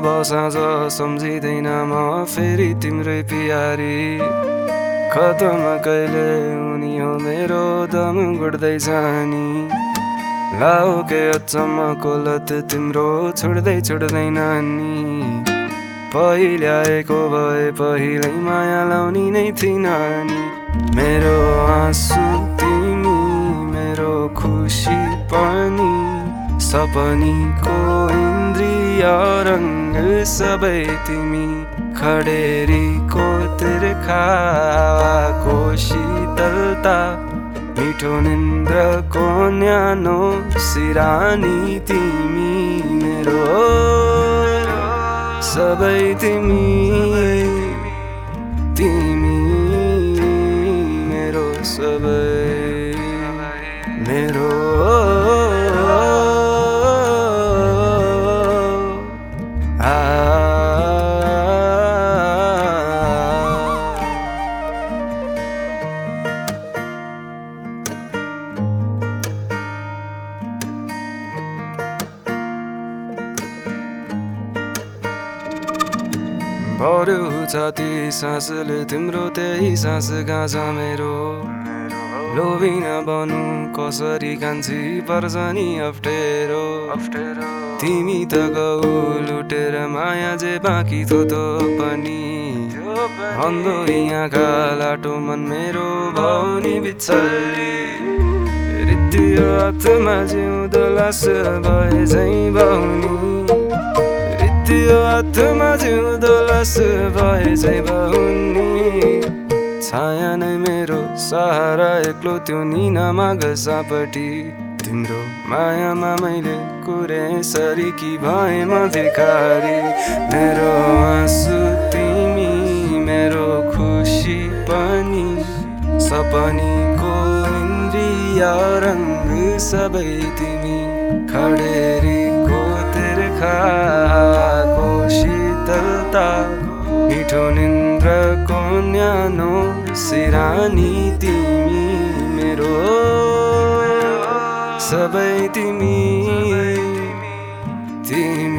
साँझ सम्झिँदैन म फेरि तिम्रै पियारी। खतम कहिले उनी हो मेरो दम गुड्दै जानी। लाओ के अचम्मको लत तिम्रो छोड्दै छोड्दैन नि पहिल्याएको भए पहिल्यै माया लाउने नै थिइन नि मेरो आँसु तिमी मेरो खुसी पनि सपनीको रङ्ग सबै तिमी खडेरीको तिर्खाको शीतलता मिठो निन्द्रको न्यानो सिरानी तिमी मेरो सबै तिमी तिमी मेरो सबै भर्यो छाती सासले तिम्रो त्यही सास गाँछ मेरो लोभिन बनु कसरी कान्छी पर्छ नि अप्ठ्यारो। अप्ठ्यारो तिमी त गौ लुटेर माया जे बाँकी थो त पनि। अन्धो यहाँका लाटो मन मेरो भौनी बिच्छली रित्तियो हातमा जिउँदो लास भए झै बाहुनी हातमा जिउँदो लास भए झै बाहुनी छाया नै मेरो सहारा एक्लो त्यो निनामा तिम्रो मायामा मैले कुरे सरी कि भए म भिखारी? मेरो आँसु तिमी मेरो खुसी पनि। सपनीको इन्द्रिय रङ्ग सबै तिमी। खडेरीको तिर्खाको शीतलता मिठो निन्द्रको न्यानो सिरानी तिमी मेरो। सबै तिमी तिमी